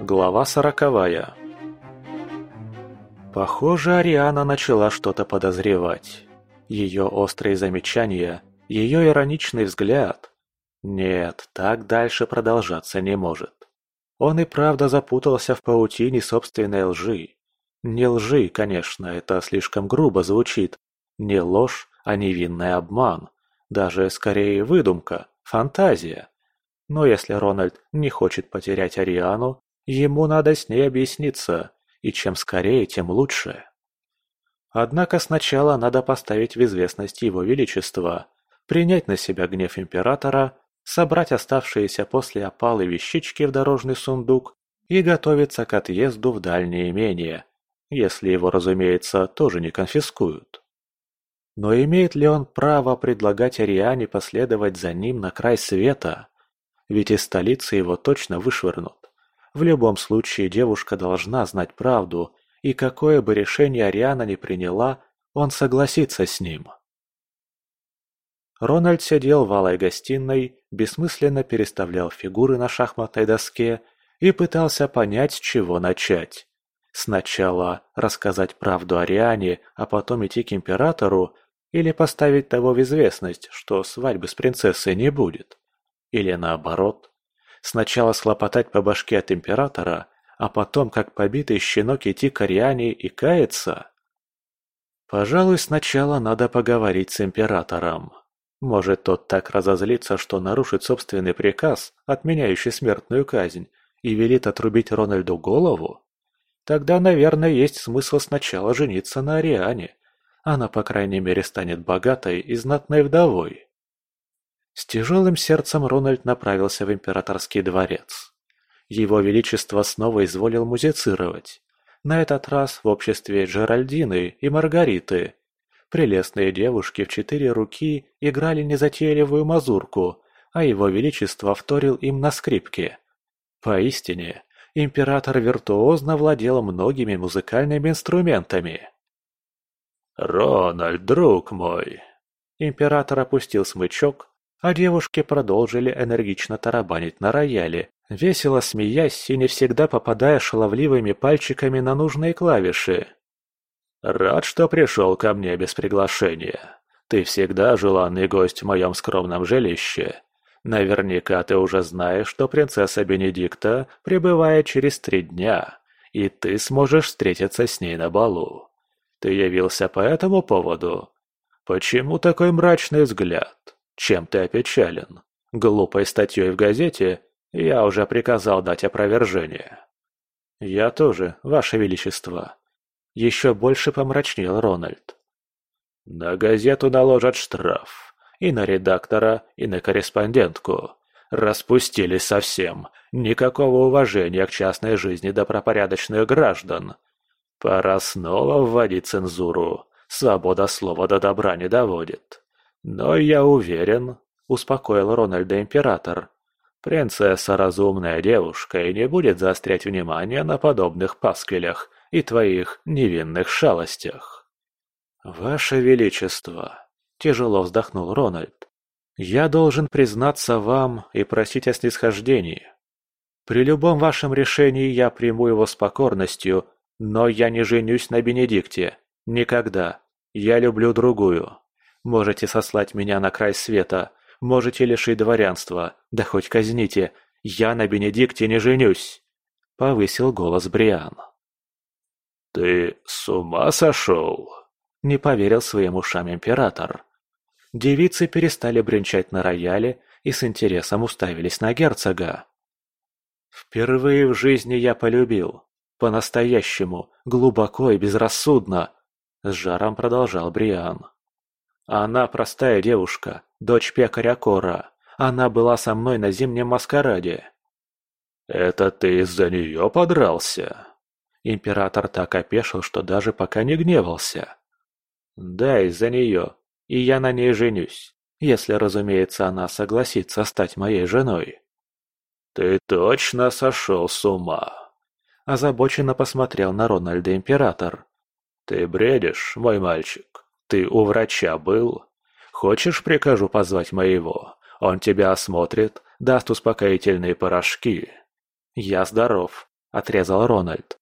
Глава сороковая Похоже, Ариана начала что-то подозревать. Ее острые замечания, ее ироничный взгляд. Нет, так дальше продолжаться не может. Он и правда запутался в паутине собственной лжи. Не лжи, конечно, это слишком грубо звучит. Не ложь, а невинный обман. Даже скорее выдумка, фантазия. Но если Рональд не хочет потерять Ариану, ему надо с ней объясниться, и чем скорее, тем лучше. Однако сначала надо поставить в известность его величество, принять на себя гнев императора, собрать оставшиеся после опалы вещички в дорожный сундук и готовиться к отъезду в дальнее имение, если его, разумеется, тоже не конфискуют. Но имеет ли он право предлагать Ариане последовать за ним на край света? Ведь из столицы его точно вышвырнут. В любом случае девушка должна знать правду, и какое бы решение Ариана ни приняла, он согласится с ним. Рональд сидел в алой гостиной, бессмысленно переставлял фигуры на шахматной доске и пытался понять, с чего начать. Сначала рассказать правду Ариане, а потом идти к императору, или поставить того в известность, что свадьбы с принцессой не будет. Или наоборот. Сначала схлопотать по башке от императора, а потом, как побитый щенок, идти к Ариане и каяться. Пожалуй, сначала надо поговорить с императором. Может, тот так разозлится, что нарушит собственный приказ, отменяющий смертную казнь, и велит отрубить Рональду голову? Тогда, наверное, есть смысл сначала жениться на Ариане. Она, по крайней мере, станет богатой и знатной вдовой. С тяжелым сердцем Рональд направился в императорский дворец. Его Величество снова изволил музицировать. На этот раз в обществе Джеральдины и Маргариты. Прелестные девушки в четыре руки играли незатейливую мазурку, а его Величество вторил им на скрипке. Поистине, император виртуозно владел многими музыкальными инструментами. «Рональд, друг мой!» Император опустил смычок, а девушки продолжили энергично тарабанить на рояле, весело смеясь и не всегда попадая шаловливыми пальчиками на нужные клавиши. «Рад, что пришел ко мне без приглашения. Ты всегда желанный гость в моем скромном жилище. Наверняка ты уже знаешь, что принцесса Бенедикта прибывает через три дня, и ты сможешь встретиться с ней на балу. Ты явился по этому поводу? Почему такой мрачный взгляд? Чем ты опечален? Глупой статьей в газете я уже приказал дать опровержение. Я тоже, Ваше Величество. Еще больше помрачнел Рональд. На газету наложат штраф. И на редактора, и на корреспондентку. Распустились совсем. Никакого уважения к частной жизни добропорядочных граждан. Пора снова вводить цензуру. Свобода слова до добра не доводит. Но я уверен, успокоил Рональда император. Принцесса разумная девушка и не будет заострять внимание на подобных пасквилях и твоих невинных шалостях. Ваше Величество, тяжело вздохнул Рональд. Я должен признаться вам и просить о снисхождении. При любом вашем решении я приму его с покорностью но я не женюсь на Бенедикте. Никогда. Я люблю другую. Можете сослать меня на край света, можете лишить дворянства, да хоть казните. Я на Бенедикте не женюсь!» Повысил голос Бриан. «Ты с ума сошел?» Не поверил своим ушам император. Девицы перестали бренчать на рояле и с интересом уставились на герцога. «Впервые в жизни я полюбил. По-настоящему, глубоко и безрассудно, с жаром продолжал Бриан. Она простая девушка, дочь пекаря Кора. Она была со мной на зимнем маскараде. Это ты из-за нее подрался? Император так опешил, что даже пока не гневался. Да, из-за нее. И я на ней женюсь. Если, разумеется, она согласится стать моей женой. Ты точно сошел с ума. Озабоченно посмотрел на Рональда император. «Ты бредишь, мой мальчик? Ты у врача был? Хочешь, прикажу позвать моего? Он тебя осмотрит, даст успокоительные порошки». «Я здоров», — отрезал Рональд.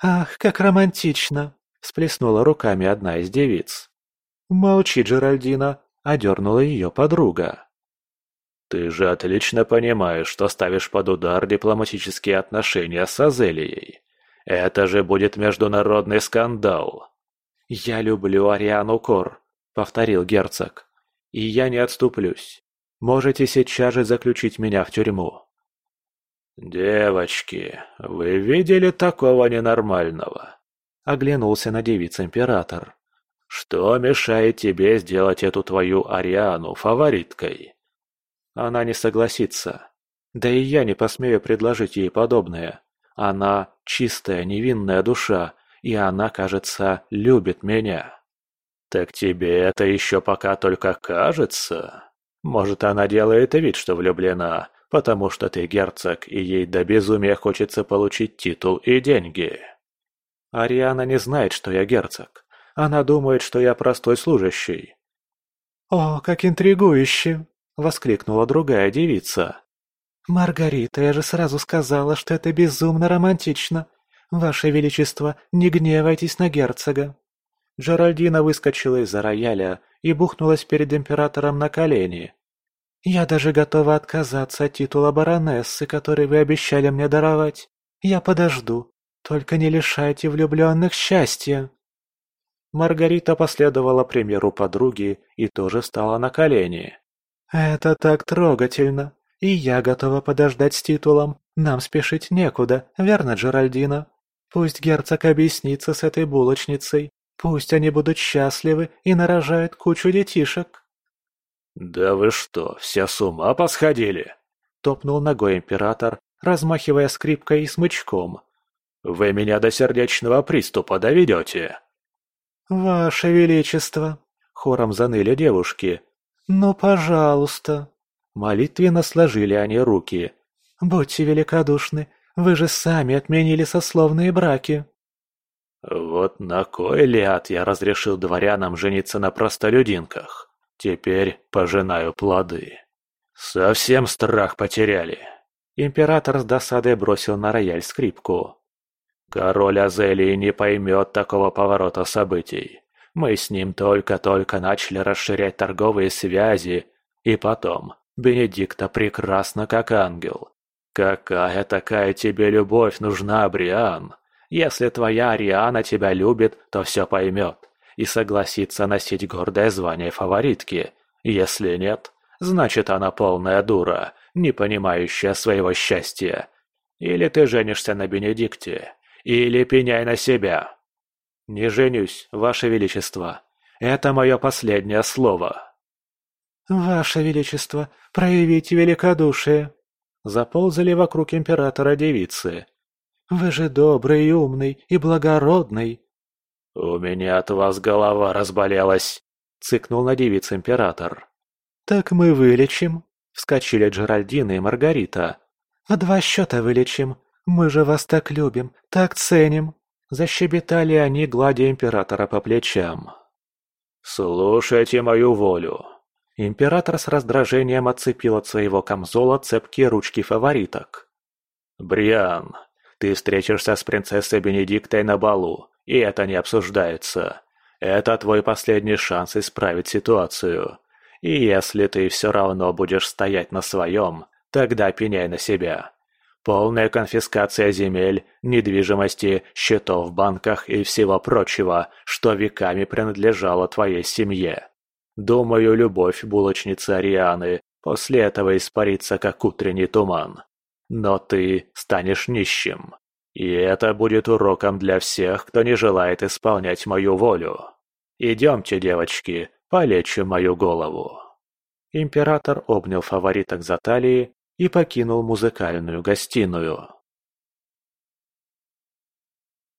«Ах, как романтично!» — всплеснула руками одна из девиц. «Молчи, Джеральдина», — одернула ее подруга. «Ты же отлично понимаешь, что ставишь под удар дипломатические отношения с Азелией. Это же будет международный скандал». «Я люблю Ариану Кор», — повторил герцог. «И я не отступлюсь. Можете сейчас же заключить меня в тюрьму». «Девочки, вы видели такого ненормального?» Оглянулся на девиц император. «Что мешает тебе сделать эту твою Ариану фавориткой?» Она не согласится. Да и я не посмею предложить ей подобное. Она чистая, невинная душа, и она, кажется, любит меня. Так тебе это еще пока только кажется? Может, она делает вид, что влюблена, потому что ты герцог, и ей до безумия хочется получить титул и деньги. Ариана не знает, что я герцог. Она думает, что я простой служащий. «О, как интригующе!» — воскликнула другая девица. «Маргарита, я же сразу сказала, что это безумно романтично. Ваше Величество, не гневайтесь на герцога». Джеральдина выскочила из-за рояля и бухнулась перед императором на колени. «Я даже готова отказаться от титула баронессы, который вы обещали мне даровать. Я подожду. Только не лишайте влюбленных счастья!» Маргарита последовала примеру подруги и тоже встала на колени. «Это так трогательно. И я готова подождать с титулом. Нам спешить некуда, верно, Джеральдина? Пусть герцог объяснится с этой булочницей. Пусть они будут счастливы и нарожают кучу детишек». «Да вы что, все с ума посходили?» — топнул ногой император, размахивая скрипкой и смычком. «Вы меня до сердечного приступа доведете?» «Ваше Величество!» — хором заныли девушки. «Ну, пожалуйста!» Молитвенно сложили они руки. «Будьте великодушны, вы же сами отменили сословные браки!» «Вот на кой ляд я разрешил дворянам жениться на простолюдинках?» Теперь пожинаю плоды. Совсем страх потеряли. Император с досадой бросил на рояль скрипку. Король Азелии не поймет такого поворота событий. Мы с ним только-только начали расширять торговые связи, и потом, Бенедикта прекрасна как ангел. Какая такая тебе любовь нужна, Бриан? Если твоя Ариана тебя любит, то все поймет и согласится носить гордое звание фаворитки. Если нет, значит она полная дура, не понимающая своего счастья. Или ты женишься на Бенедикте, или пеняй на себя. Не женюсь, Ваше Величество. Это мое последнее слово. Ваше Величество, проявите великодушие. Заползали вокруг императора девицы. Вы же добрый и умный и благородный. «У меня от вас голова разболелась», — цыкнул на девиц император. «Так мы вылечим», — вскочили Джеральдина и Маргарита. «В два счета вылечим. Мы же вас так любим, так ценим», — защебетали они, гладя императора по плечам. «Слушайте мою волю». Император с раздражением отцепил от своего камзола цепкие ручки фавориток. «Бриан, ты встретишься с принцессой Бенедиктой на балу и это не обсуждается. Это твой последний шанс исправить ситуацию. И если ты все равно будешь стоять на своем, тогда пеняй на себя. Полная конфискация земель, недвижимости, счетов в банках и всего прочего, что веками принадлежало твоей семье. Думаю, любовь булочницы Арианы после этого испарится, как утренний туман. Но ты станешь нищим. И это будет уроком для всех, кто не желает исполнять мою волю. Идемте, девочки, полечу мою голову». Император обнял фавориток за талии и покинул музыкальную гостиную.